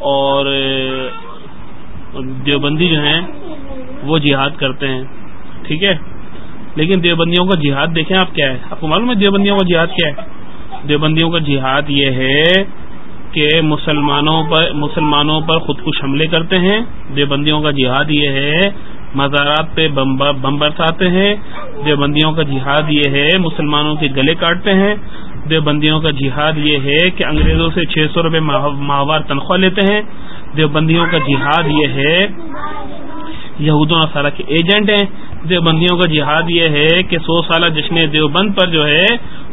اور دیوبندی جو ہیں، وہ جہاد کرتے ہیں، ٹھیک ہے؟ لیکن دیوبندیوں کا جہاد دیکھیں آپ کیا ہے؟ آپ کو معلوم ہے دیوبندیوں کا جہاد کیا ہے؟ دیوبندیوں کا جہاد یہ ہے کہ مسلمانوں پر مسلمانوں پر خود کش حملے کرتے ہیں۔ دیوبندیوں کا جہاد یہ ہے، مزارات پہ بم برساتے ہیں۔ دیوبندیوں کا جہاد یہ ہے، مسلمانوں کے گلے کاٹتے ہیں۔ دیوبندیوں کا جہاد یہ ہے کہ انگریزوں سے چھ سو روپے ماہوار تنخواہ لیتے ہیں۔ دیوبندیوں کا جہاد یہ ہے یہود و نصارہ کے ایجنٹ ہیں۔ دیوبندیوں کا جہاد یہ ہے کہ سو سالہ جشن دیوبند پر جو ہے،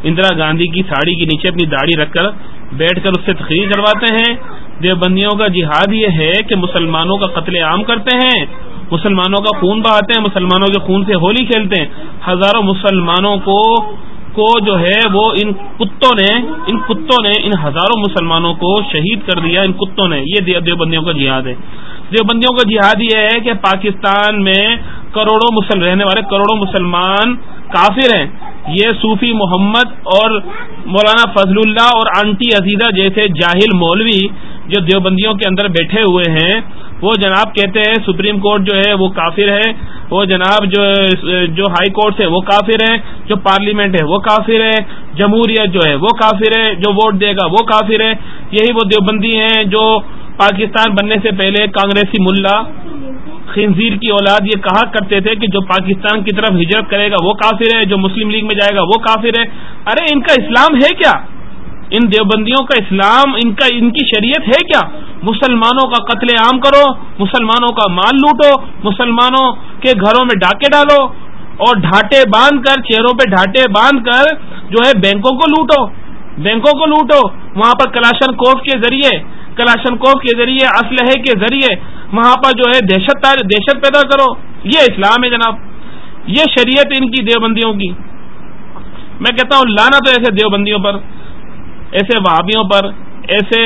اندرا گاندھی کی ساڑی کے نیچے اپنی داڑھی رکھ کر بیٹھ کر اس سے تقریر کرواتے ہیں۔ دیوبندیوں کا جہاد یہ ہے کہ مسلمانوں کا قتل عام کرتے ہیں۔ مسلمانوں کا خون بہاتے ہیں، مسلمانوں کے خون سے ہولی کھیلتے ہیں۔ ہزاروں مسلمانوں کو کو جو ہے وہ ان کتوں نے، ان کتوں نے، ان ہزاروں مسلمانوں کو شہید کر دیا، ان کتوں نے۔ یہ دیوبندیوں کا جہاد ہے۔ دیوبندیوں کا جہاد یہ ہے کہ پاکستان میں کروڑوں مسلم رہنے والے کروڑوں مسلمان کافر ہیں۔ یہ صوفی محمد اور مولانا فضل اللہ اور آنٹی عزیزہ جیسے جاہل مولوی جو دیوبندیوں کے اندر بیٹھے ہوئے ہیں وہ جناب کہتے ہیں سپریم کورٹ جو ہے وہ کافر ہے، وہ جناب جو جو ہائی کورٹ ہے وہ کافر ہے جو پارلیمنٹ ہے وہ کافر ہے، جمہوریت جو ہے وہ کافر ہے، جو ووٹ دے گا وہ کافر ہے۔ یہی وہ دیوبندی ہیں جو پاکستان بننے سے پہلے کانگریسی ملا خنزیر کی اولاد یہ کہا کرتے تھے کہ جو پاکستان کی طرف ہجرت کرے گا وہ کافر ہے، جو مسلم لیگ میں جائے گا وہ کافر ہے۔ ارے، ان کا اسلام ہے کیا؟ ان دیوبندیوں کا اسلام، ان کا، ان کی شریعت ہے کیا؟ مسلمانوں کا قتل عام کرو، مسلمانوں کا مال لوٹو، مسلمانوں کے گھروں میں ڈاکے ڈالو اور ڈھاٹے باندھ کر، چہروں پہ ڈھاٹے باندھ کر جو ہے بینکوں کو لوٹو، بینکوں کو لوٹو۔ وہاں پر کلاشن کوف کے ذریعے، کلاشن کوف کے ذریعے، اسلحے کے ذریعے وہاں پر جو ہے دہشت دہشت پیدا کرو۔ یہ اسلام ہے جناب۔ یہ شریعت ان کی دیوبندیوں کی۔ میں کہتا ہوں، لانا تو ایسے دیوبندیوں پر۔ ایسے وہابیوں پر، ایسے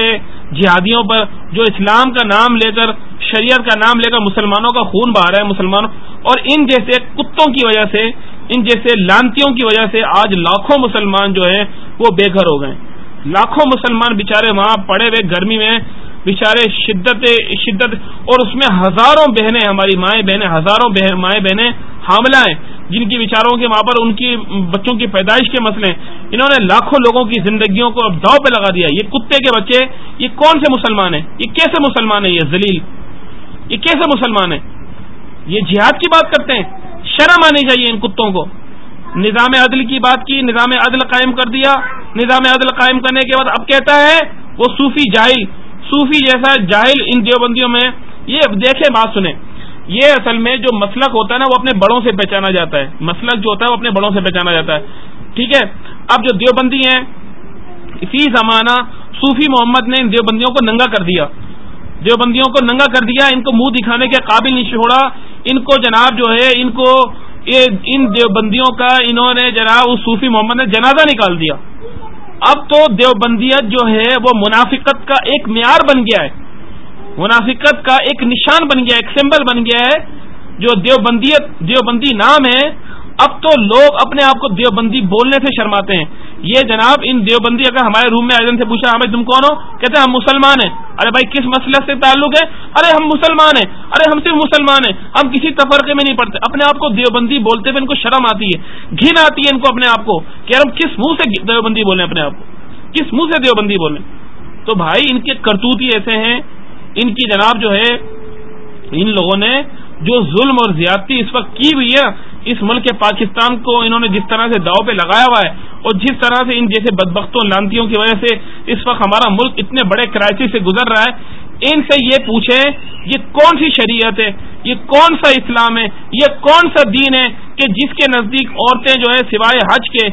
جہادیوں پر جو اسلام کا نام لے کر، شریعت کا نام لے کر مسلمانوں کا خون بہا رہا ہے مسلمانوں، اور ان جیسے کتوں کی وجہ سے، ان جیسے لانتیوں کی وجہ سے آج لاکھوں مسلمان جو ہیں وہ بے گھر ہو گئے۔ لاکھوں مسلمان بےچارے وہاں پڑے ہوئے گرمی میں بےچارے شدت شدت اور اس میں ہزاروں بہنیں ہماری مائیں بہنیں، ہزاروں مائیں بہنیں حاملہ ہیں، جن کی بچاروں کے وہاں پر ان کی بچوں کی پیدائش کے مسئلے انہوں نے لاکھوں لوگوں کی زندگیوں کو اب داؤ پہ لگا دیا۔ یہ کتے کے بچے، یہ کون سے مسلمان ہیں؟ یہ کیسے مسلمان ہیں یہ ذلیل؟ یہ کیسے مسلمان ہیں؟ یہ جہاد کی بات کرتے ہیں۔ شرم آنی چاہیے ان کتوں کو۔ نظام عدل کی بات کی، نظام عدل قائم کر دیا۔ نظام عدل قائم کرنے کے بعد اب کہتا ہے، وہ صوفی جاہل صوفی جیسا جاہل ان دیوبندیوں میں، یہ دیکھیں بات سنیں۔ یہ اصل میں جو مسلک ہوتا ہے نا، وہ اپنے بڑوں سے پہچانا جاتا ہے۔ مسلک جو ہوتا ہے، وہ اپنے بڑوں سے پہچانا جاتا ہے۔ ٹھیک ہے؟ اب جو دیوبندی ہیں اسی زمانہ صوفی محمد نے ان دیوبندیوں کو ننگا کر دیا۔ دیوبندیوں کو ننگا کر دیا، ان کو منہ دکھانے کے قابل نہیں چھوڑا۔ ان کو جناب جو ہے، ان کو ان دیوبندیوں کا انہوں نے جناب، اس صوفی محمد نے جنازہ نکال دیا۔ اب تو دیوبندیت جو ہے وہ منافقت کا ایک معیار بن گیا ہے۔ منافقت کا ایک نشان بن گیا ایک سمبل بن گیا ہے، جو دیوبندیت دیوبندی نام ہے اب تو لوگ اپنے آپ کو دیوبندی بولنے سے شرماتے ہیں۔ یہ جناب، ان دیوبندی اگر ہمارے روم میں آئے سے پوچھا، ہمیں تم کون ہو؟ کہتے ہیں، ہم مسلمان ہیں۔ ارے بھائی، کس مسئلہ سے تعلق ہے؟ ارے، ہم مسلمان ہیں۔ ارے، ہم صرف مسلمان ہیں۔ ہم کسی تفرقے میں نہیں پڑتے۔ اپنے آپ کو دیوبندی بولتے ہوئے ان کو شرم آتی ہے۔ گھن آتی ہے ان کو اپنے آپ کو کہ ہم کس منہ سے دیوبندی بولیں اپنے آپ کو؟ کس منہ سے دیوبندی بولیں؟ تو بھائی، ان کے کرتوتی ایسے ہیں۔ ان کی جناب جو ہے، ان لوگوں نے جو ظلم اور زیادتی اس وقت کی ہوئی ہے اس ملک پاکستان کو انہوں نے جس طرح سے داؤ پہ لگایا ہوا ہے اور جس طرح سے ان جیسے بدبختوں، لانتیوں کی وجہ سے اس وقت ہمارا ملک اتنے بڑے کرائسس سے گزر رہا ہے، ان سے یہ پوچھیں، یہ کون سی شریعت ہے؟ یہ کون سا اسلام ہے؟ یہ کون سا دین ہے کہ جس کے نزدیک عورتیں جو ہے سوائے حج کے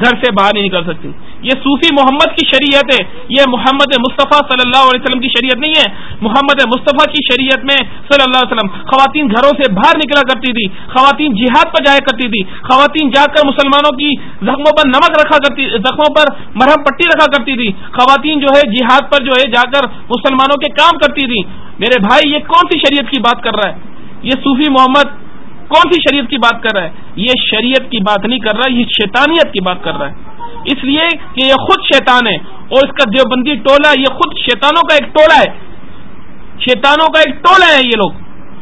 گھر سے باہر نہیں نکل سکتی۔ یہ صوفی محمد کی شریعت ہے۔ یہ محمد مصطفیٰ صلی اللہ علیہ وسلم کی شریعت نہیں ہے۔ محمد مصطفیٰ کی شریعت میں صلی اللہ علیہ وسلم خواتین گھروں سے باہر نکلا کرتی تھی۔ خواتین جہاد پر جایا کرتی تھی۔ خواتین جا کر مسلمانوں کی زخموں پر نمک رکھا کرتی زخموں پر مرہم پٹی رکھا کرتی تھی۔ خواتین جو ہے جہاد پر جو ہے جا کر مسلمانوں کے کام کرتی تھی میرے بھائی، یہ کون سی شریعت کی بات کر رہا ہے؟ یہ صوفی محمد کون سی شریعت کی بات کر رہا ہے؟ یہ شریعت کی بات نہیں کر رہا، یہ شیطانیت کی بات کر رہا ہے۔ اس لیے کہ یہ خود شیطان ہے اور اس کا دیوبندی ٹولہ، یہ خود شیطانوں کا ایک ٹولہ ہے۔ شیطانوں کا ایک ٹولہ ہے یہ لوگ۔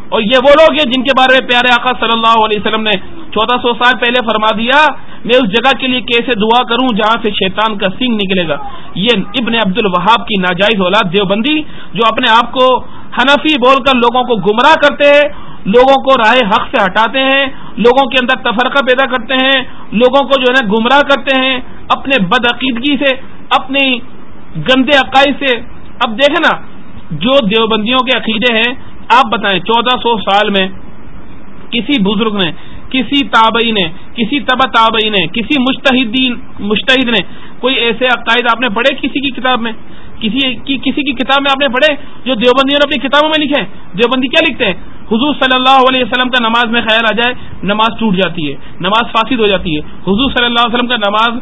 اور یہ وہ لوگ ہیں جن کے بارے میں پیارے آقا صلی اللہ علیہ وسلم نے چودہ سو سال پہلے فرما دیا، میں اس جگہ کے لیے کیسے دعا کروں جہاں سے شیطان کا سنگ نکلے گا۔ یہ ابن عبد الوہاب کی ناجائز اولاد دیوبندی، جو اپنے آپ کو حنفی بول کر لوگوں کو گمراہ کرتے ہیں لوگوں کو راہ حق سے ہٹاتے ہیں، لوگوں کے اندر تفرقہ پیدا کرتے ہیں، لوگوں کو جو ہے نا گمراہ کرتے ہیں، اپنے بدعقیدگی سے، اپنی گندے عقائد سے۔ اب دیکھیں نا، جو دیوبندیوں کے عقیدے ہیں، آپ بتائیں، چودہ سو سال میں کسی بزرگ نے، کسی تابعی نے، کسی تبا تابعی نے، کسی مشتحدین مشتحد نے کوئی ایسے عقائد آپ نے پڑھے کسی کی کتاب میں؟ کسی کی کسی کی کتاب میں آپ نے پڑھے جو دیوبندیوں نے اپنی کتابوں میں لکھے؟ دیوبندی کیا لکھتے ہیں؟ حضور صلی اللہ علیہ وسلم کا نماز میں خیال آ جائے، نماز ٹوٹ جاتی ہے، نماز فاسد ہو جاتی ہے۔ حضور صلی اللہ علیہ وسلم کا نماز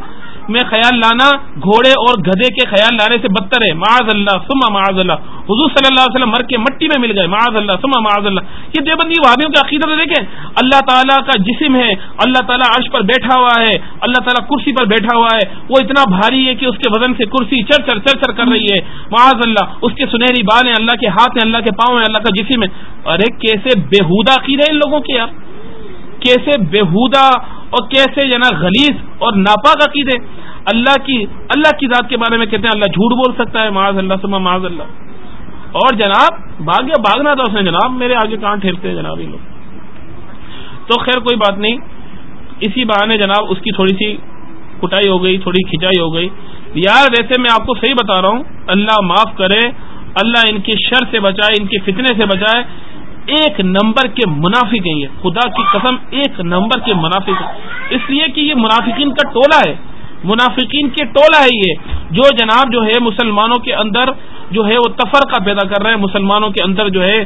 میں خیال لانا گھوڑے اور گدے کے خیال لانے سے بدتر ہے۔ معاذ اللہ سما معاذ اللہ۔ حضور صلی اللہ علیہ وسلم مر کے مٹی میں مل گئے۔ معاذ اللہ سما معاذ اللہ۔ یہ دیوبندی وادیوں کے عقیدت دیکھیں۔ اللہ تعالیٰ کا جسم ہے۔ اللہ تعالیٰ عرش پر بیٹھا ہوا ہے۔ اللہ تعالیٰ کرسی پر بیٹھا ہوا ہے۔ وہ اتنا بھاری ہے کہ اس کے وزن سے کرسی چر چر چر چر کر رہی ہے۔ معاذ اللہ، اس کے سنہری بال ہیں۔ اللہ کے ہاتھ ہیں، اللہ کے پاؤں ہیں، اللہ کا جسم ہے۔ ارے کیسے بےحودہ عقیدے ان لوگوں کے یار۔ کیسے بےحودہ اور کیسے نا غلیظ اور ناپاک عقیدے اللہ کی اللہ کی ذات کے بارے میں کہتے ہیں، اللہ جھوٹ بول سکتا ہے، معاذ اللہ سما معاذ اللہ۔ اور جناب بھاگیا بھاگنا تھا اس نے، جناب، میرے آگے کہاں ٹھہرتے ہیں جناب یہ لوگ؟ تو خیر، کوئی بات نہیں۔ اسی بہانے جناب، اس کی تھوڑی سی کٹائی ہو گئی، تھوڑی کھچائی ہو گئی۔ یار، ویسے میں آپ کو صحیح بتا رہا ہوں، اللہ معاف کرے، اللہ ان کی شر سے بچائے، ان کے فتنے سے بچائے ایک نمبر کے منافق ہیں یہ۔ خدا کی قسم، ایک نمبر کے منافق ہیں۔ اس لیے کہ یہ منافقین کا ٹولہ ہے۔ منافقین کے ٹولہ ہے یہ۔ جو جناب جو ہے مسلمانوں کے اندر جو ہے وہ تفرقہ پیدا کر رہے ہیں، مسلمانوں کے اندر جو ہے۔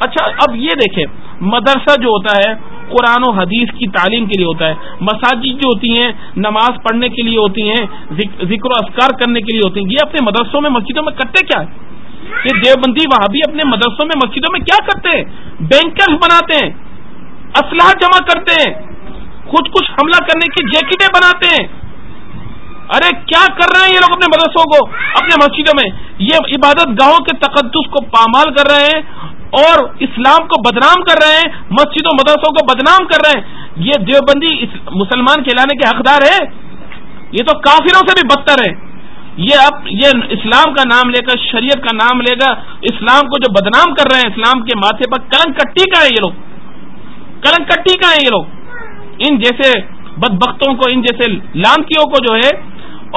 اچھا اب یہ دیکھیں، مدرسہ جو ہوتا ہے، قرآن و حدیث کی تعلیم کے لیے ہوتا ہے۔ مساجد جو ہوتی ہیں، نماز پڑھنے کے لیے ہوتی ہیں، ذکر و اسکار کرنے کے لیے ہوتی ہیں۔ یہ اپنے مدرسوں میں، مسجدوں میں کرتے کیا ہے؟ یہ دیوبندی وہاں بھی اپنے مدرسوں میں، مسجدوں میں کیا کرتے ہیں؟ بینکرز بناتے ہیں اسلحہ جمع کرتے ہیں، خود کچھ حملہ کرنے کی جیکٹیں بناتے ہیں۔ ارے، کیا کر رہے ہیں یہ لوگ اپنے مدرسوں کو، اپنے مسجدوں میں؟ یہ عبادت گاہوں کے تقدس کو پامال کر رہے ہیں اور اسلام کو بدنام کر رہے ہیں، مسجدوں، مدرسوں کو بدنام کر رہے ہیں۔ یہ دیوبندی مسلمان کہلانے کے حقدار ہے یہ تو کافروں سے بھی بدتر ہے یہ اب یہ اسلام کا نام لے کر شریعت کا نام لے کر اسلام کو جو بدنام کر رہے ہیں، اسلام کے ماتھے پر کلنگ کٹی کا ہے یہ لوگ۔ کلنگ کٹی کا ہے یہ لوگ۔ ان جیسے بدبختوں کو، ان جیسے لانتیوں کو جو ہے،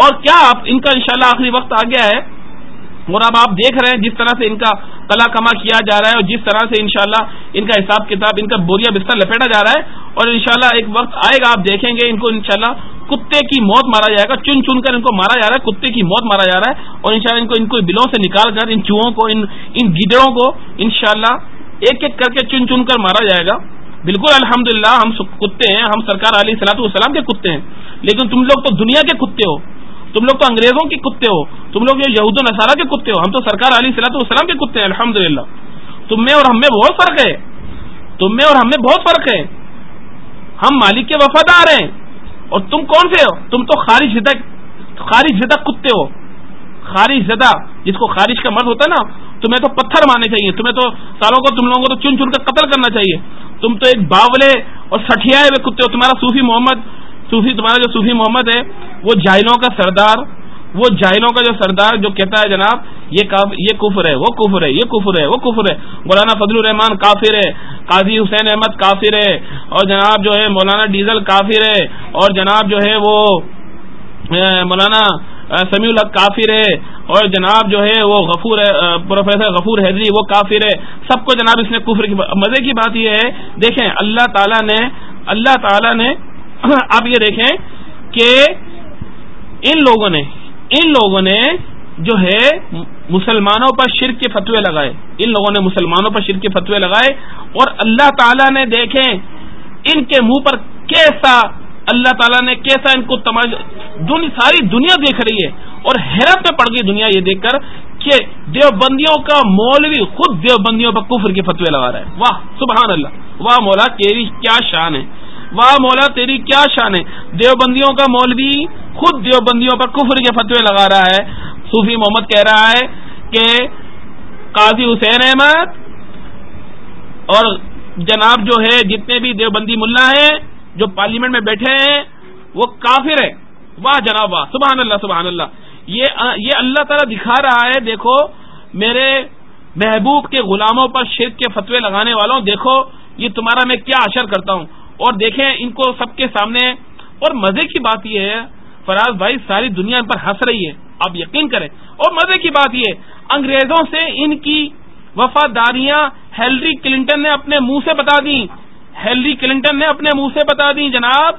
اور کیا آپ ان کا انشاءاللہ آخری وقت آ گیا ہے؟ اور اب آپ دیکھ رہے ہیں جس طرح سے ان کا کلا کما کیا جا رہا ہے، اور جس طرح سے انشاءاللہ ان کا حساب کتاب، ان کا بوریا بستر لپیٹا جا رہا ہے اور انشاءاللہ ایک وقت آئے گا، آپ دیکھیں گے ان کو انشاءاللہ کتے کی موت مارا جائے گا، چن چن کر ان کو مارا جا رہا ہے، کتے کی موت مارا جا رہا ہے، اور انشاءاللہ ان کو ان کو بلوں سے نکال کر، ان چوہوں کو، ان ان گیڈڑوں کو انشاءاللہ ایک ایک کر کے چن چن کر مارا جائے گا۔ بالکل الحمد ہم کتے ہیں، ہم سرکار علیہ سلاۃ والسلام کے کتے ہیں، لیکن تم لوگ تو دنیا کے کتے ہو، تم لوگ تو انگریزوں کے کتے ہو، تم لوگ یہ یہود و نصارہ کے کتے ہو، ہم تو سرکار علی صلاح والسلام کے کتے ہیں الحمد تم میں اور ہم میں بہت فرق ہے، تم میں اور ہم میں بہت فرق ہے۔ ہم مالک کے وفادار ہیں۔ اور تم کون سے ہو؟ تم تو خارج زدہ خارج زدہ کتے ہو۔ خارج زدہ، جس کو خارج کا مرد ہوتا ہے نا، تمہیں تو پتھر مارنے چاہیے۔ تمہیں تو سالوں کو تم لوگوں کو تو چن چن کر قتل کرنا چاہیے۔ تم تو ایک باولے اور سٹیائے ہوئے کتے ہو۔ تمہارا صوفی محمد صوفی تمہارا جو صوفی محمد ہے، وہ جائنوں کا سردار وہ جائلوں کا جو سردار جو کہتا ہے جناب، یہ یہ کفر ہے، وہ کفر ہے، یہ کفر ہے، وہ کفر ہے۔ مولانا فضل الرحمان کافر ہے، قاضی حسین احمد کافر ہے، اور جناب جو ہے مولانا ڈیزل کافر ہے، اور جناب جو ہے وہ مولانا سمیع الحق کافر ہے، اور جناب جو ہے وہ غفور ہے پروفیسر غفور حیدری وہ کافر ہے۔ سب کو جناب اس نے کفر کی مزے کی بات یہ ہے، دیکھیں اللہ تعالیٰ نے، اللہ تعالیٰ نے، آپ یہ دیکھیں کہ ان لوگوں نے ان لوگوں نے جو ہے مسلمانوں پر شرک کے فتوے لگائے۔ ان لوگوں نے مسلمانوں پر شرک کے فتوے لگائے اور اللہ تعالیٰ نے دیکھیں ان کے منہ پر کیسا اللہ تعالیٰ نے کیسا ان کو تماش ساری دنیا دیکھ رہی ہے اور حیرت میں پڑ گئی دنیا یہ دیکھ کر کہ دیوبندیوں کا مولوی خود دیوبندیوں پر کفر کے فتوے لگا رہا ہے۔ واہ، سبحان اللہ۔ واہ مولا، تیری کیا شان ہے۔ واہ مولا، تیری کیا شان ہے۔ دیوبندیوں کا مولوی خود دیوبندیوں پر کفر کے فتوے لگا رہا ہے۔ صوفی محمد کہہ رہا ہے کہ قاضی حسین احمد اور جناب جو ہے، جتنے بھی دیوبندی ملا ہیں، جو پارلیمنٹ میں بیٹھے ہیں، وہ کافر ہے واہ جناب واہ، سبحان اللہ سبحان اللہ۔ یہ اللہ تعالیٰ دکھا رہا ہے، دیکھو، میرے محبوب کے غلاموں پر شرک کے فتوے لگانے والوں، دیکھو، یہ تمہارا میں کیا اشر کرتا ہوں۔ اور دیکھیں، ان کو سب کے سامنے، اور مزے کی بات یہ ہے فراز بھائی، ساری دنیا پر ہنس رہی ہے۔ آپ یقین کریں۔ اور مزے کی بات یہ انگریزوں سے ان کی وفاداریاں ہیلری کلنٹن نے اپنے منہ سے بتا دی ہیلری کلنٹن نے اپنے منہ سے بتا دی جناب،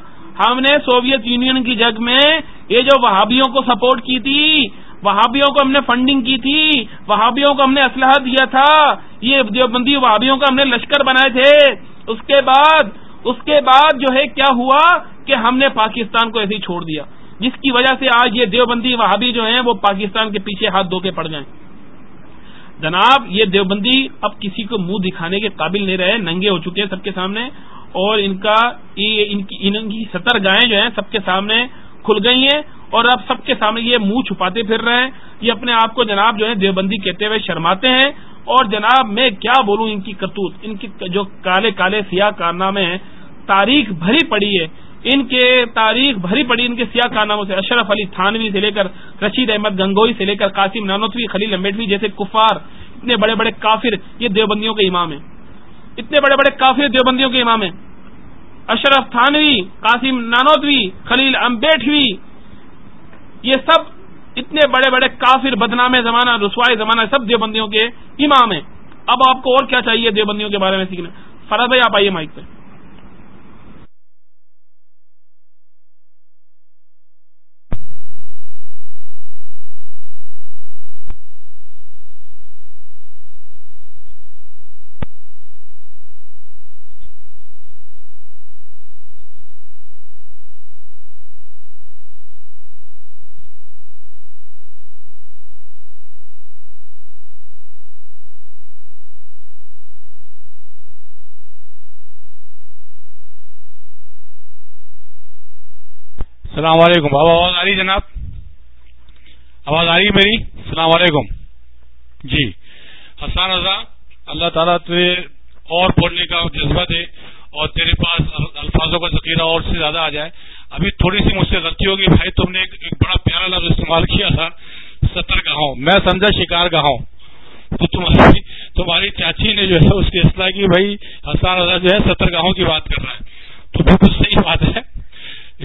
ہم نے سوویت یونین کی جگ میں یہ جو وہابیوں کو سپورٹ کی تھی، وہابیوں کو ہم نے فنڈنگ کی تھی، وہابیوں کو ہم نے اسلحہ دیا تھا، یہ دیوبندی وہابیوں کا ہم نے لشکر بنائے تھے۔ اس کے بعد، اس کے بعد جو ہے، کیا ہوا کہ ہم نے پاکستان کو ایسے ہی چھوڑ دیا۔ جس کی وجہ سے آج یہ دیوبندی وہابی جو ہیں وہ پاکستان کے پیچھے ہاتھ دھو کے پڑ جائیں۔ جناب، یہ دیوبندی اب کسی کو منہ دکھانے کے قابل نہیں رہے، ننگے ہو چکے ہیں سب کے سامنے، اور ان کا ان کی ستر گائیں جو ہیں سب کے سامنے کھل گئی ہیں، اور اب سب کے سامنے یہ منہ چھپاتے پھر رہے ہیں۔ یہ اپنے آپ کو جناب جو ہے دیوبندی کہتے ہوئے شرماتے ہیں۔ اور جناب، میں کیا بولوں ان کی کرتوت؟ ان کی جو کالے کالے سیاہ کارنامے ہیں، تاریخ بھری پڑی ہے۔ ان کے تاریخ بھری پڑی، ان کے سیاہ کارناموں سے، اشرف علی تھانوی سے لے کر رشید احمد گنگوئی سے لے کر قاسم نانوتوی، خلیل امبیڈوی جیسے کفار، اتنے بڑے بڑے کافر، یہ دیوبندیوں کے امام ہیں۔ اتنے بڑے بڑے کافر دیوبندیوں کے امام ہیں۔ اشرف تھانوی، قاسم نانوتوی، خلیل امبیڈوی، یہ سب اتنے بڑے بڑے کافر بدنام زمانہ رسوائے زمانہ، سب دیوبندیوں کے امام ہیں۔ اب آپ کو اور کیا چاہیے دیوبندیوں کے بارے میں سیکھنا؟ فرد بھائی آپ آئیے مائک پہ السلام علیکم اب آواز آ رہی جناب؟ آواز آ رہی ہے میری؟ السلام علیکم۔ جی۔ حسان رضا، اللہ تعالیٰ تجھے اور پڑھنے کا جذبہ دے اور تیرے پاس الفاظوں کا ذخیرہ اور سے زیادہ آ جائے۔ ابھی تھوڑی سی مجھ سے غلطی ہوگی۔ بھائی، تم نے ایک بڑا پیارا لفظ استعمال کیا تھا، ستر گاہوں میں سمجھا شکار گاہوں تو تمہاری تمہاری چاچی نے جو ہے اس کی اصلاح کی۔ بھائی حسان رضا جو ہے ستر گاہوں کی بات کر رہا ہے۔ تو بالکل صحیح بات ہے۔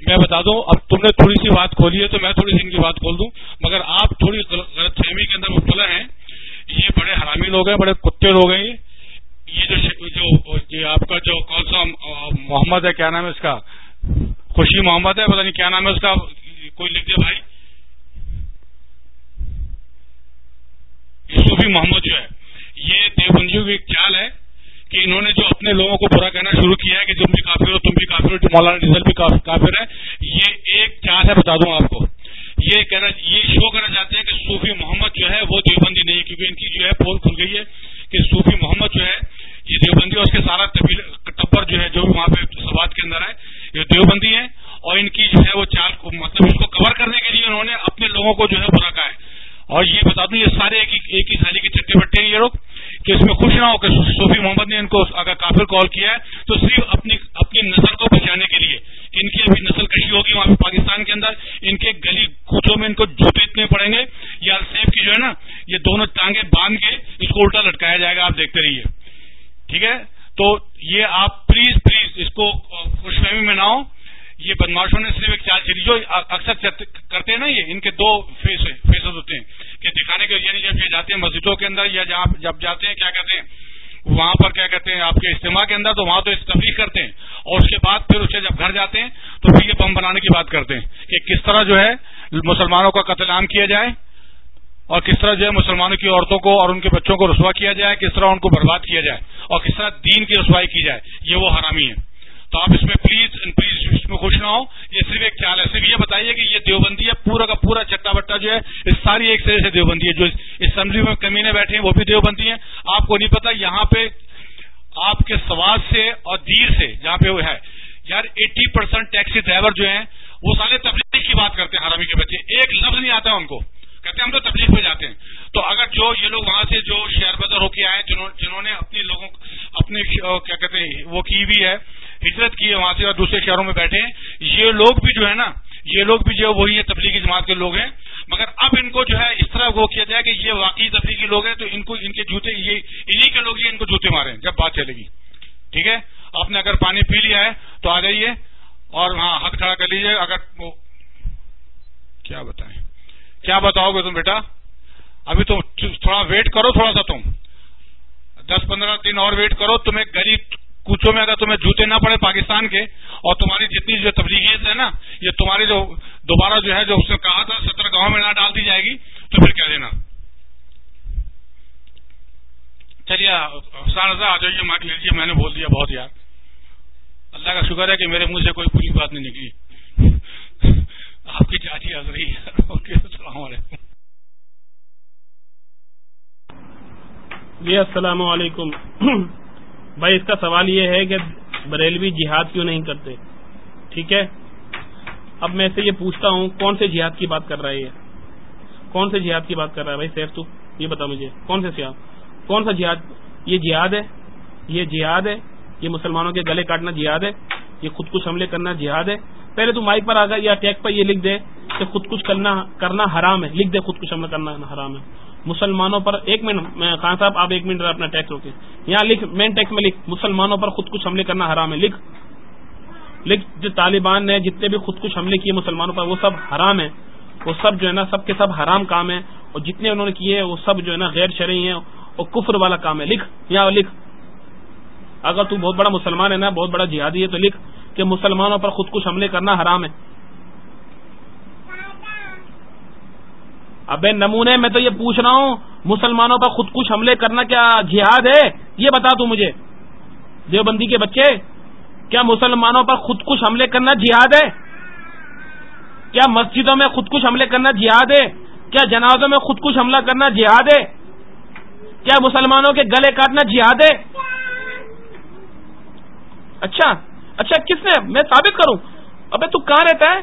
میں بتا دوں، اب تم نے تھوڑی سی بات کھولی ہے تو میں تھوڑی سی ان کی بات کھول دوں۔ مگر آپ تھوڑی غلط فہمی کے اندر مبتلا ہیں۔ یہ بڑے حرامی لوگ ہیں، بڑے کتے لوگ ہیں۔ یہ جو جو آپ کا جو کون سا محمد ہے، کیا نام ہے اس کا؟ خوشی محمد ہے پتا نہیں کیا نام ہے اس کا۔ کوئی لکھ دے بھائی۔ یوسفی محمد جو ہے، یہ دیوبندیوں کی ایک چال ہے۔ کہ انہوں نے جو اپنے لوگوں کو برا کہنا شروع کیا ہے کہ تم بھی کافر ہو، تم بھی کافر ہو مولانا ڈیزل بھی کافر ہے یہ ایک چار ہے، بتا دوں آپ کو۔ یہ کہنا، یہ شو کرنا چاہتے ہیں کہ صوفی محمد جو ہے وہ دیوبندی نہیں کیونکہ ان کی جو ہے پول کھل گئی ہے کہ صوفی محمد جو ہے، یہ دیوبندی اور اس کے سارا ٹبر جو ہے، جو بھی وہاں پہ سواد کے اندر ہے یہ دیوبندی ہے اور ان کی جو ہے وہ چال مطلب اس کو کور کرنے کے لیے انہوں نے اپنے لوگوں کو جو ہے برا کہا ہے۔ اور یہ بتا دوں، یہ سارے ایک ہی تھالی کے چٹے بٹے ہیں یہ لوگ۔ کہ اس میں خوش نہ ہو کہ صوفی محمد نے ان کو اگر کافر کال کیا ہے، تو صرف اپنی اپنی نسل کو بچانے کے لیے۔ ان کی ابھی نسل کشی ہوگی وہاں پہ پاکستان کے اندر۔ ان کے گلی کوچوں میں ان کو جوتے اتنے پڑیں گے۔ یا سیب کی جو ہے نا، یہ دونوں ٹانگیں باندھ کے اس کو الٹا لٹکایا جائے گا، آپ دیکھتے رہیے۔ ٹھیک ہے؟ تو یہ آپ پلیز پلیز اس کو خوش فہمی میں نہ ہو۔ یہ بدماشوں نے صرف ایک چال چلی جو اکثر کرتے ہیں نا، یہ ان کے دو فیس فیسز ہوتے ہیں۔ کہ دکھانے کے یعنی جب یہ جاتے ہیں مسجدوں کے اندر یا جہاں جب جاتے ہیں، کیا کہتے ہیں؟ وہاں پر کیا کہتے ہیں؟ آپ کے اجتماع کے اندر تو وہاں تو تفریح کرتے ہیں، اور اس کے بعد پھر اسے جب گھر جاتے ہیں، تو پھر یہ بم بنانے کی بات کرتے ہیں کہ کس طرح جو ہے مسلمانوں کا قتل عام کیا جائے، اور کس طرح جو ہے مسلمانوں کی عورتوں کو اور ان کے بچوں کو رسوا کیا جائے، کس طرح ان کو برباد کیا جائے، اور کس طرح دین کی رسوائی کی جائے، یہ وہ حرامی ہے تو آپ اس میں پلیز پلیز اس میں خوش نہ ہو یہ صرف ایک خیال ہے، صرف یہ بتائیے کہ یہ دیوبندی ہے، پورا کا پورا چٹا بٹا جو ہے، اس ساری ایک طرح سے دیوبندی ہے۔ جو اسمبلی میں کمینے بیٹھے ہیں، وہ بھی دیوبندی ہیں۔ آپ کو نہیں پتا، یہاں پہ آپ کے سواد سے اور دیر سے جہاں پہ وہ ہے۔ یار ایٹی پرسینٹ ٹیکسی ڈرائیور جو ہیں، وہ سارے تبلیغ کی بات کرتے ہیں، حرامی کے بچے۔ ایک لفظ نہیں آتا ان کو۔ کہتے ہیں ہم تو تبلیغ پہ جاتے ہیں۔ تو اگر جو یہ لوگ وہاں سے جو شہر بدر ہو کے آئے، جنہوں نے اپنے لوگوں اپنے کیا کہتے ہیں، وہ کی بھی ہے ہجرت کی ہے وہاں سے اور دوسرے شہروں میں بیٹھے ہیں۔ یہ لوگ بھی جو ہے نا، یہ لوگ بھی جو وہی تبلیغی جماعت کے لوگ ہیں۔ مگر اب ان کو جو ہے اس طرح وہ کیا جائے کہ یہ واقعی تفریحی لوگ ہیں تو ان کو ان کے جوتے، یہ انہیں کے لوگ یہ ان کو جوتے مارے جب بات چلے گی۔ ٹھیک ہے؟ آپ نے اگر پانی پی لیا ہے تو آ جائیے اور ہاں ہاتھ کھڑا کر لیجیے اگر کیا بتائیں؟ کیا بتاؤ گے تم بیٹا؟ ابھی تم تھوڑا ویٹ کرو، تھوڑا سا تم۔ دس پندرہ دن اور ویٹ کرو تمہیں غریب کوچوں میں اگر تمہیں جوتے نہ پڑے پاکستان کے اور تمہاری جتنی جو تبلیغیت ہے نا، یہ تمہاری جو دوبارہ جو ہے، جو اس نے کہا تھا، ستر گاؤں میں نہ ڈال دی جائے گی، تو پھر کہہ دینا؟ چلیے حسان رضا، آ جائیے مائک لیجیے میں نے بول دیا بہت یار اللہ کا شکر ہے کہ میرے منہ سے کوئی پوری بات نہیں نکلی۔ آپ کی چاچی رہی ہے۔ السلام علیکم۔ جی السلام علیکم۔ بھائی، اس کا سوال یہ ہے کہ بریلوی جہاد کیوں نہیں کرتے؟ ٹھیک ہے؟ اب میں سے یہ پوچھتا ہوں، کون سے جہاد کی بات کر رہا ہے یہ؟ کون سے جہاد کی بات کر رہا ہے بھائی، سیف تو؟ یہ بتا مجھے، کون سے سیاح؟ کون سا جہاد؟ یہ جہاد ہے؟ یہ جہاد ہے؟ یہ مسلمانوں کے گلے کاٹنا جہاد ہے؟ یہ خود کچھ حملے کرنا جہاد ہے؟ پہلے تو مائک پر آ یا ٹیک پر یہ لکھ دے کہ خود کچھ کرنا حرام ہے، لکھ دے خود کچھ حملہ کرنا حرام ہے۔ مسلمانوں پر ایک منٹ خان صاحب، آپ ایک منٹ اپنا ٹیکس روکے یہاں لکھ مین ٹیکس میں لکھ، مسلمانوں پر خود کچھ حملے کرنا حرام ہے۔ لکھ۔ لکھ، جو طالبان نے جتنے بھی خود کچھ حملے کیے مسلمانوں پر، وہ سب حرام ہے وہ سب جو ہے نا، سب کے سب حرام کام ہے اور جتنے انہوں نے کیے وہ سب جو ہے نا غیر شرعی ہیں۔ اور کفر والا کام ہے۔ لکھ، یہاں لکھ۔ اگر تو بہت بڑا مسلمان ہے نا، بہت بڑا جہادی ہے، تو لکھ کہ مسلمانوں پر خود کچھ حملے کرنا حرام ہے۔ ابے نمونے، میں تو یہ پوچھ رہا ہوں، مسلمانوں پر خود کچھ حملے کرنا کیا جہاد ہے؟ یہ بتا تو مجھے۔ دیوبندی کے بچے، کیا مسلمانوں پر خود کچھ حملے کرنا جہاد ہے؟ کیا مسجدوں میں خود کچھ حملے کرنا جہاد ہے؟ کیا جنازوں میں خود کچھ حملہ کرنا جہاد ہے؟ کیا مسلمانوں کے گلے کاٹنا جہاد ہے؟ اچھا اچھا کس نے؟ میں ثابت کروں۔ ابے تو کہاں رہتا ہے؟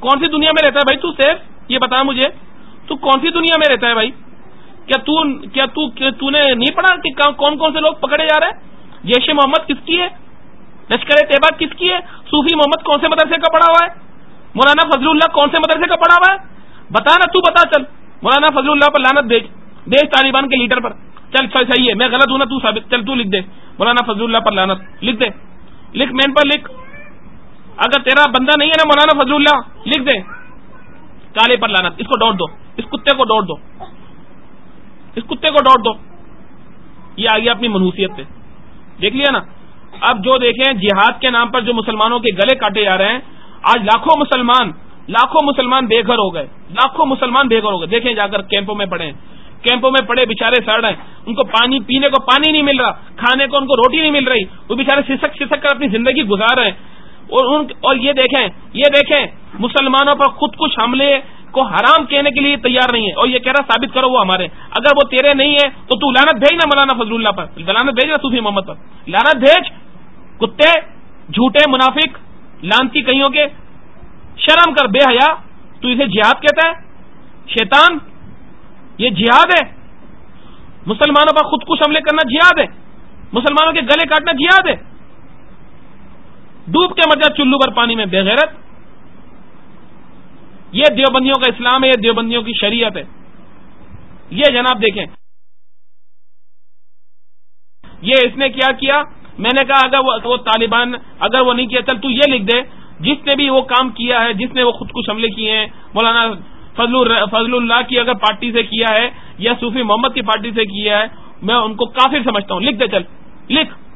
کون سی دنیا میں رہتا ہے بھائی تو صرف؟ یہ بتا مجھے۔ تو کون سی دنیا میں رہتا ہے بھائی؟ کیا تو کیا تو, تو نے نہیں پڑھا کہ کون کون سے لوگ پکڑے جا رہے ہیں؟ جیش محمد کس کی ہے؟ لشکر طیبہ کس کی ہے؟ صوفی محمد کون سے مدرسے کا پڑھا ہوا ہے؟ مولانا فضل اللہ کون سے مدرسے کا پڑھا ہوا ہے؟ بتا نا تو بتا چل۔ مولانا فضل اللہ پر لانت بیچ دیش طالبان کے لیڈر پر۔ چل چل صحیح ہے۔ میں غلط ہوں نا تو ثابت۔ چل تو لکھ دے۔ مولانا فضل اللہ پر لانت لکھ دے۔ لکھ مین پر لکھ۔ اگر تیرا بندہ نہیں ہے نا مولانا فضل اللہ لکھ دے۔ کالے پر لانت اس کو ڈوٹ دو۔ اس کتے کو ڈوٹ دو۔ اس کتے کو ڈوٹ دو۔ یہ آگے اپنی منوسیت پہ۔ دیکھ لیا نا؟ اب جو دیکھیں، جہاد کے نام پر جو مسلمانوں کے گلے کاٹے جا رہے ہیں، آج لاکھوں مسلمان لاکھوں مسلمان بے گھر ہو گئے۔ لاکھوں مسلمان بے گھر ہو گئے۔ دیکھیں جا کر کیمپوں میں پڑے کیمپوں میں پڑے بےچارے سڑ رہے ہیں۔ ان کو پانی پینے کو پانی نہیں مل رہا، کھانے کو ان کو روٹی نہیں مل رہی۔ وہ بےچارے سسک سسک کر اپنی زندگی گزار رہے ہیں۔ اور, اور یہ دیکھیں یہ دیکھیں مسلمانوں پر خود کچھ حملے کو حرام کہنے کے لیے تیار نہیں ہے۔ اور یہ کہہ رہا ثابت کرو وہ ہمارے۔ اگر وہ تیرے نہیں ہے تو تو لانت بھیجنا مولانا فضل اللہ پر لانت بھیجنا صوفی محمد پر۔ لانت بھیج کتے جھوٹے منافق لانتی کئیوں کے شرم کر بے حیا تو اسے جہاد کہتا ہے۔ شیطان یہ جہاد ہے۔ مسلمانوں پر خود کش حملے کرنا جہاد ہے۔ مسلمانوں کے گلے کاٹنا جہاد ہے۔ ڈوب کے مر جا چلو پر پانی میں بےغیرت یہ دیوبندیوں کا اسلام ہے، یہ دیوبندیوں کی شریعت ہے۔ یہ جناب دیکھیں۔ یہ اس نے کیا کیا؟ میں نے کہا، اگر وہ طالبان اگر وہ نہیں کیا، چل تو یہ لکھ دے۔ جس نے بھی وہ کام کیا ہے، جس نے وہ خود کچھ حملے کیے ہیں، مولانا فضل فضل اللہ کی اگر پارٹی سے کیا ہے، یا صوفی محمد کی پارٹی سے کیا ہے، میں ان کو کافی سمجھتا ہوں۔ لکھ دے، چل۔ لکھ۔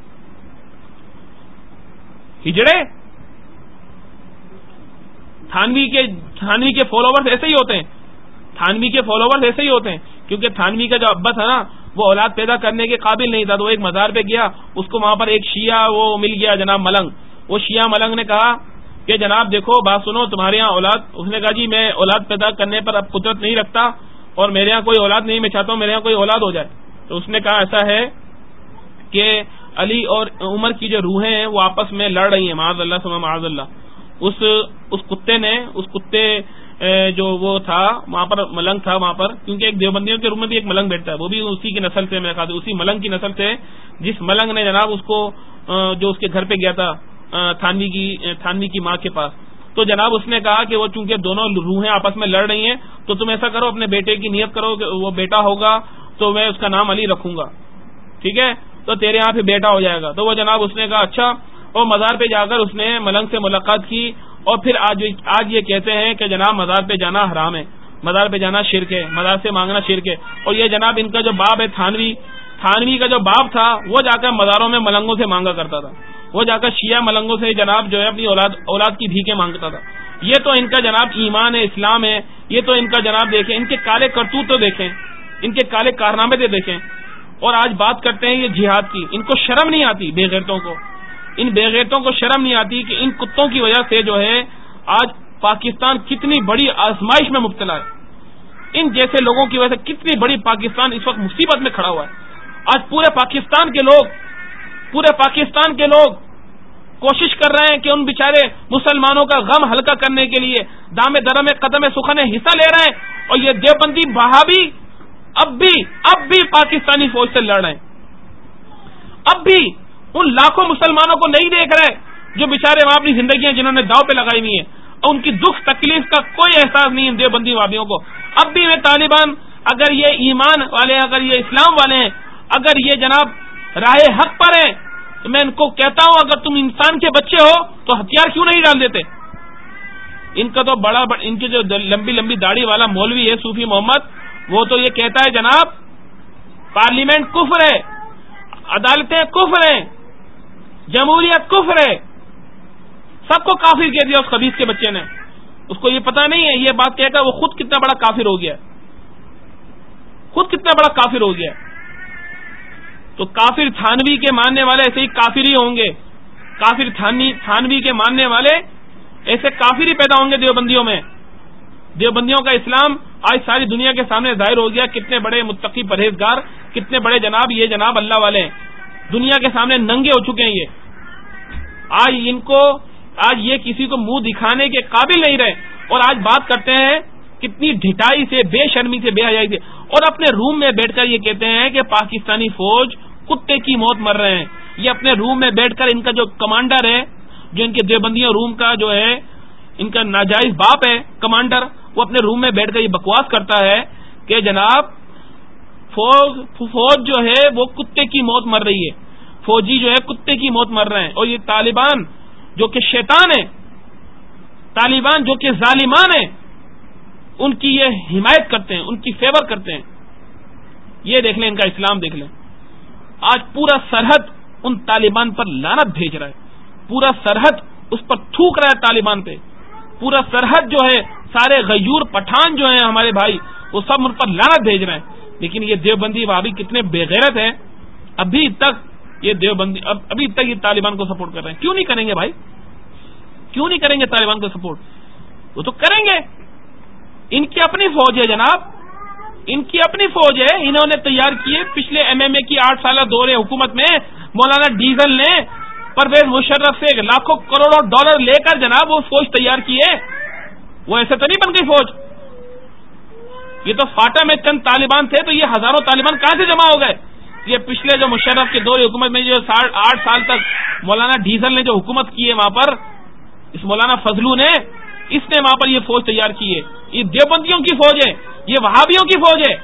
ہجڑے؟ تھانوی کے تھانوی کے فالوورز ایسے ہی ہوتے ہیں۔ تھانوی کے فالوورز ایسے ہی ہوتے ہیں۔ کیونکہ تھانوی کا جو ابا تھا نا، وہ اولاد پیدا کرنے کے قابل نہیں تھا، تو وہ ایک مزار پہ گیا۔ اس کو وہاں پر ایک شیعہ وہ مل گیا، جناب ملنگ۔ وہ شیعہ ملنگ نے کہا کہ جناب دیکھو، بات سنو، تمہارے یہاں اولاد، اس نے کہا جی میں اولاد پیدا کرنے پر اب قدرت نہیں رکھتا اور میرے یہاں کوئی اولاد نہیں، میں چاہتا ہوں میرے یہاں کوئی اولاد ہو جائے۔ تو اس نے کہا ایسا ہے کہ علی اور عمر کی جو روحیں ہیں وہ آپس میں لڑ رہی ہیں، معاذ اللہ سما معاذ اللہ۔ اس اس کتے نے، اس کتے جو وہ تھا، وہاں پر ملنگ تھا، وہاں پر، کیونکہ ایک دیوبندیوں کے روم میں بھی ایک ملنگ بیٹھتا ہے، وہ بھی اسی کی نسل سے میں کہا اسی ملنگ کی نسل سے، جس ملنگ نے جناب اس کو جو اس کے گھر پہ گیا تھا تھانوی کی تھانوی کی ماں کے پاس۔ تو جناب اس نے کہا کہ وہ چونکہ دونوں روحیں آپس میں لڑ رہی ہیں، تو تم ایسا کرو، اپنے بیٹے کی نیت کرو کہ وہ بیٹا ہوگا، تو میں اس کا نام علی رکھوں گا۔ ٹھیک ہے؟ تو تیرے یہاں پہ بیٹا ہو جائے گا۔ تو وہ جناب اس نے کہا اچھا اور مزار پہ جا کر اس نے ملنگ سے ملاقات کی اور پھر آج آج یہ کہتے ہیں کہ جناب مزار پہ جانا حرام ہے۔ مزار پہ جانا شرک ہے، مزار سے مانگنا شرک ہے۔ اور یہ جناب ان کا جو باب ہے، تھانوی تھانوی کا جو باب تھا، وہ جا کر مزاروں میں ملنگوں سے مانگا کرتا تھا۔ وہ جا کر شیعہ ملنگوں سے جناب جو ہے اپنی اولاد اولاد کی بھیکیں مانگتا تھا۔ یہ تو ان کا جناب ایمان ہے، اسلام ہے۔ یہ تو ان کا جناب دیکھیں، ان کے کالے کرتوت تو دیکھیں۔ ان کے کالے کارنامے تو دیکھیں۔ اور آج بات کرتے ہیں یہ جہاد کی۔ ان کو شرم نہیں آتی بے غیرتوں کو۔ ان بے غیرتوں کو شرم نہیں آتی کہ ان کتوں کی وجہ سے جو ہے آج پاکستان کتنی بڑی آزمائش میں مبتلا ہے۔ ان جیسے لوگوں کی وجہ سے کتنی بڑی پاکستان اس وقت مصیبت میں کھڑا ہوا ہے۔ آج پورے پاکستان کے لوگ، پورے پاکستان کے لوگ کوشش کر رہے ہیں کہ ان بیچارے مسلمانوں کا غم ہلکا کرنے کے لیے دام درم قدم سخن حصہ لے رہے ہیں اور یہ دیوبندی بہابی اب بھی اب بھی پاکستانی فوج سے لڑ رہے ہیں۔ اب بھی ان لاکھوں مسلمانوں کو نہیں دیکھ رہے جو بےچارے وہاں اپنی زندگیاں جنہوں نے داؤ پہ لگائی ہوئی ہیں۔ اور ان کی دکھ تکلیف کا کوئی احساس نہیں ہے دیوبندی وابیوں کو۔ اب بھی میں طالبان، اگر یہ ایمان والے ہیں اگر یہ اسلام والے ہیں، اگر یہ جناب راہ حق پر ہیں، تو میں ان کو کہتا ہوں، اگر تم انسان کے بچے ہو، تو ہتھیار کیوں نہیں ڈال دیتے؟ ان کا تو بڑا، ان کی جو لمبی لمبی داڑھی والا مولوی ہے صوفی محمد وہ تو یہ کہتا ہے جناب، پارلیمنٹ کفر ہے، عدالتیں کفر ہیں، جمہوریت کفر ہے۔ سب کو کافر کہہ دیا اس خبیص کے بچے نے۔ اس کو یہ پتا نہیں ہے، یہ بات کہہ کر وہ خود کتنا بڑا کافر ہو گیا۔ خود کتنا بڑا کافر ہو گیا۔ تو کافر تھانوی کے ماننے والے ایسے ہی کافر ہی ہوں گے۔ کافر تھانوی کے ماننے والے ایسے کافر ہی پیدا ہوں گے دیوبندیوں میں۔ دیوبندیوں کا اسلام آج ساری دنیا کے سامنے ظاہر ہو گیا، کتنے بڑے متقی پرہیزگار، کتنے بڑے جناب، یہ جناب اللہ والے ہیں۔ دنیا کے سامنے ننگے ہو چکے ہیں یہ۔ آج ان کو، آج یہ کسی کو منہ دکھانے کے قابل نہیں رہے۔ اور آج بات کرتے ہیں، کتنی ڈھٹائی سے، بے شرمی سے، بے حیائی سے۔ اور اپنے روم میں بیٹھ کر یہ کہتے ہیں کہ پاکستانی فوج کتے کی موت مر رہے ہیں۔ یہ اپنے روم میں بیٹھ کر ان کا جو کمانڈر ہے، جو ان کے دیوبندیوں روم کا جو ہے، ان کا ناجائز باپ ہے، کمانڈر وہ اپنے روم میں بیٹھ کر یہ بکواس کرتا ہے کہ جناب، فوج فوج جو ہے وہ کتے کی موت مر رہی ہے۔ فوجی جو ہے کتے کی موت مر رہے ہیں۔ اور یہ طالبان جو کہ شیطان ہے طالبان جو کہ ظالمان ہیں، ان کی یہ حمایت کرتے ہیں، ان کی فیور کرتے ہیں۔ یہ دیکھ لیں، ان کا اسلام دیکھ لیں۔ آج پورا سرحد ان طالبان پر لانت بھیج رہا ہے۔ پورا سرحد اس پر تھوک رہا ہے طالبان پہ۔ پورا سرحد جو ہے سارے غیور پٹھان جو ہیں ہمارے بھائی، وہ سب ان پر لانت بھیج رہے ہیں۔ لیکن یہ دیوبندی وابی کتنے بےغیرت ہیں۔ ابھی تک یہ دیوبندی ابھی تک یہ طالبان کو سپورٹ کر رہے ہیں۔ کیوں نہیں کریں گے بھائی؟ کیوں نہیں کریں گے طالبان کو سپورٹ وہ تو کریں گے۔ ان کی اپنی فوج ہے جناب۔ ان کی اپنی فوج ہے۔ انہوں نے تیار کیے پچھلے ایم ایم اے کی آٹھ سالہ دور حکومت میں۔ مولانا ڈیزل نے پرویز مشرف سے لاکھوں کروڑوں ڈالر لے کر جناب وہ فوج تیار کی ہے۔ وہ ایسے تو نہیں بن گئی فوج؟ یہ تو فاٹا میں چند طالبان تھے تو یہ ہزاروں طالبان کہاں سے جمع ہو گئے؟ یہ پچھلے جو مشرف کے دور حکومت میں جو آٹھ سال تک مولانا ڈیزل نے جو حکومت کی ہے وہاں پر، اس مولانا فضلو نے، اس نے وہاں پر یہ فوج تیار کی ہے۔ یہ دیوبندیوں کی فوج ہے، یہ وہابیوں کی فوج ہے۔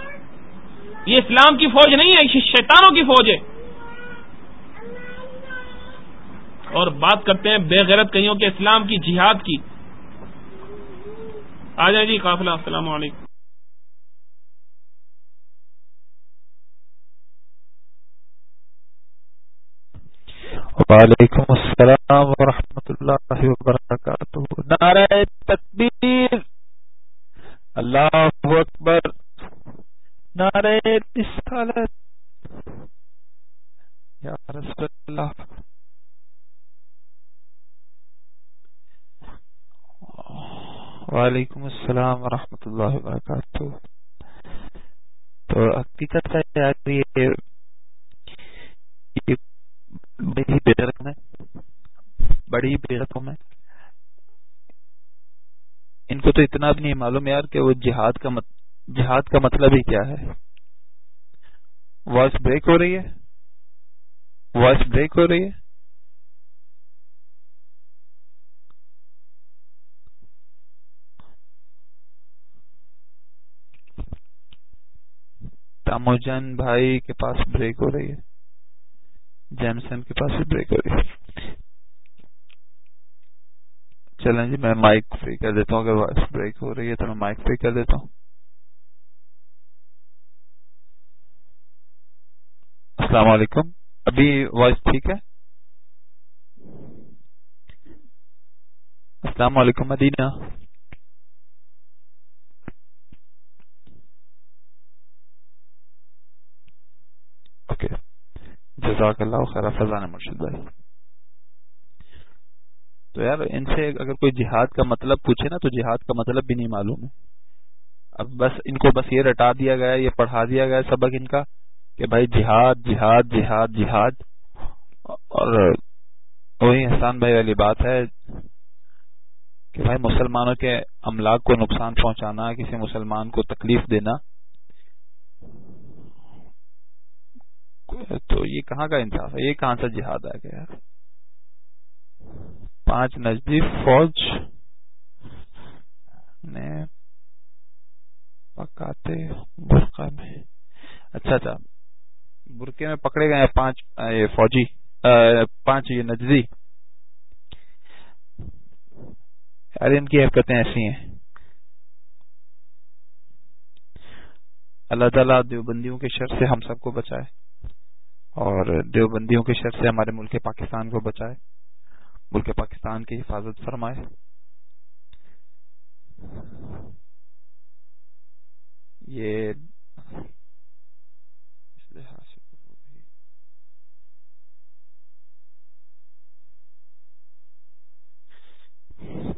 یہ اسلام کی فوج نہیں ہے، یہ شیطانوں کی فوج ہے۔ اور بات کرتے ہیں بے غیرت کئیوں کے اسلام کی جہاد کی۔ آ جائیں جی قافلہ، السلام علیکم۔ وعلیکم السلام ورحمۃ اللہ وبرکاتہ۔ نعرہ تکبیر۔ اللہ اکبر۔ نعرہ رسالت۔ یا رسول اللہ۔ Oh. وعلیکم السلام ورحمۃ اللہ وبرکاتہ۔ تو حقیقت ہے بڑی بے رقم ہے بڑی بے رقم ہے ان کو تو تو اتنا بھی نہیں معلوم یار کہ وہ جہاد کا مت... جہاد کا مطلب ہی کیا ہے۔ وائس بریک ہو رہی ہے؟ وائس بریک ہو رہی ہے؟ تاموجن بھائی کے پاس بریک ہو رہی ہے۔ جیمسن کے پاس بریک ہو رہی ہے۔ چلیں جی میں مائک فری کر دیتا ہوں۔ اگر وائس بریک ہو رہی ہے تو میں مائک فری کر دیتا ہوں۔ السلام علیکم۔ ابھی وائس ٹھیک ہے؟ السلام علیکم، مدینہ اوکے جزاک اللہ خیر فضان مرشد بھائی۔ تو یار، ان سے اگر کوئی جہاد کا مطلب پوچھے نا، تو جہاد کا مطلب بھی نہیں معلوم ہے۔ اب بس ان کو بس یہ رٹا دیا گیا، یہ پڑھا دیا گیا سبق ان کا کہ بھائی جہاد جہاد جہاد جہاد۔ اور وہی احسان بھائی والی بات ہے کہ بھائی مسلمانوں کے املاک کو نقصان پہنچانا، کسی مسلمان کو تکلیف دینا تو یہ کہاں کا انصاف ہے؟ یہ کہاں سے جہاد آ گیا؟ پانچ نزدیک فوج نے پکاتے برقع میں۔ اچھا اچھا۔ برقعے میں پکڑے گئے ہیں پانچ فوجی پانچ یہ نجدی۔ یار ان کی حرکتیں ایسی ہیں۔ اللہ تعالیٰ دیوبندیوں کے شر سے ہم سب کو بچائے۔ اور دیوبندیوں کے شر سے ہمارے ملک پاکستان کو بچائے، ملک پاکستان کی حفاظت فرمائے۔ یہ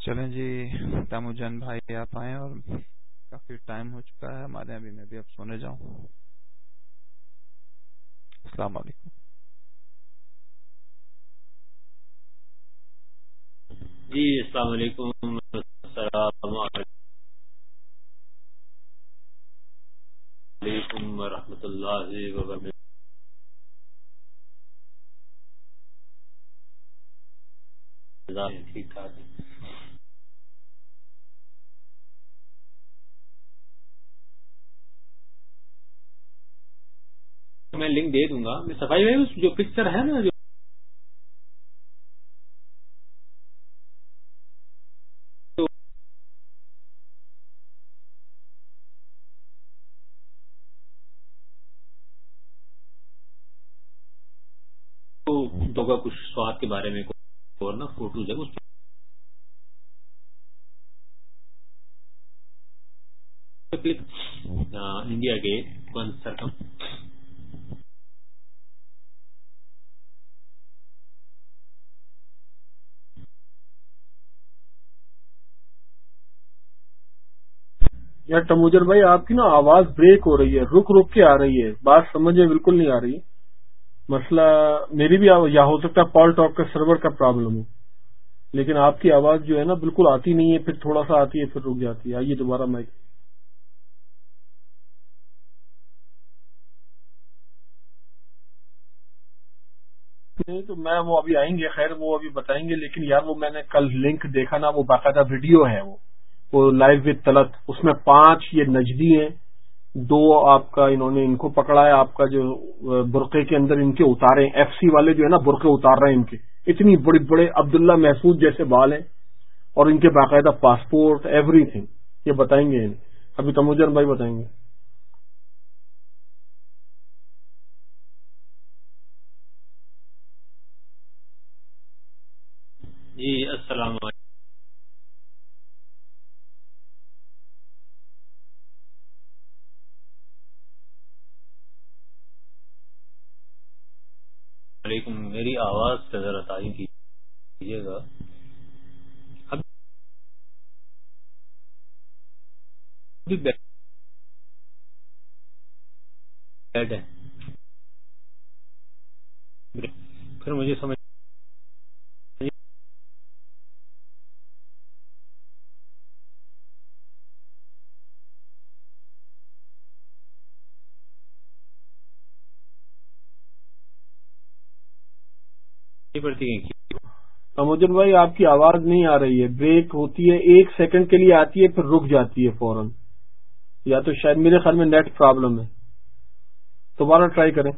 چلیں جی تاموجن بھائی آپ آئے اور کافی ٹائم ہو چکا ہے، ہمارے ابھی میں بھی اب سونے جاؤں۔ السلام علیکم۔ جی السلام علیکم۔ السلام علیکم ورحمۃ اللہ وبرکاتہ۔ ٹھیک ٹھاک۔ لنک دے دوں گا۔ میں صفائی میں جو پکچر ہے نا جو کچھ سواد کے بارے میں اور نا فوٹوز ہے اس انڈیا کے سرکم یار ٹموجر بھائی، آپ کی نا آواز بریک ہو رہی ہے، رک رک کے آ رہی ہے، بات سمجھ میں بالکل نہیں آ رہی۔ مسئلہ میری بھی یا ہو سکتا ہے پال ٹاک کا سرور کا پرابلم ہو۔ لیکن آپ کی آواز جو ہے نا بالکل آتی نہیں ہے، پھر تھوڑا سا آتی ہے، پھر رک جاتی ہے۔ آئیے دوبارہ مائک نہیں تو میں وہ ابھی آئیں گے، خیر وہ ابھی بتائیں گے، لیکن یار وہ میں نے کل لنک دیکھا نا، وہ باقاعدہ ویڈیو ہے وہ۔ وہ لائیو وتھ تلت اس میں پانچ یہ نجدی ہیں، دو آپ کا انہوں نے ان کو پکڑا ہے، آپ کا جو برقعے کے اندر ان کے اتارے ایف سی والے جو ہے نا برقے اتار رہے ہیں ان کے۔ اتنی بڑی بڑے عبداللہ محفوظ جیسے بال ہیں اور ان کے باقاعدہ پاسپورٹ ایوری تھنگ یہ بتائیں گے ابھی تموجن بھائی بتائیں گے۔ جی السلام علیکم۔ علیکم میری آواز سے ذرا تعین کیجیے گا۔ پھر مجھے سمجھ پڑتی ہیں بھائی آپ کی آواز نہیں آ رہی ہے، بریک ہوتی ہے، ایک سیکنڈ کے لیے آتی ہے، پھر رک جاتی ہے فوراً۔ یا تو شاید میرے خیال میں نیٹ پرابلم ہے۔ دوبارہ ٹرائی کریں۔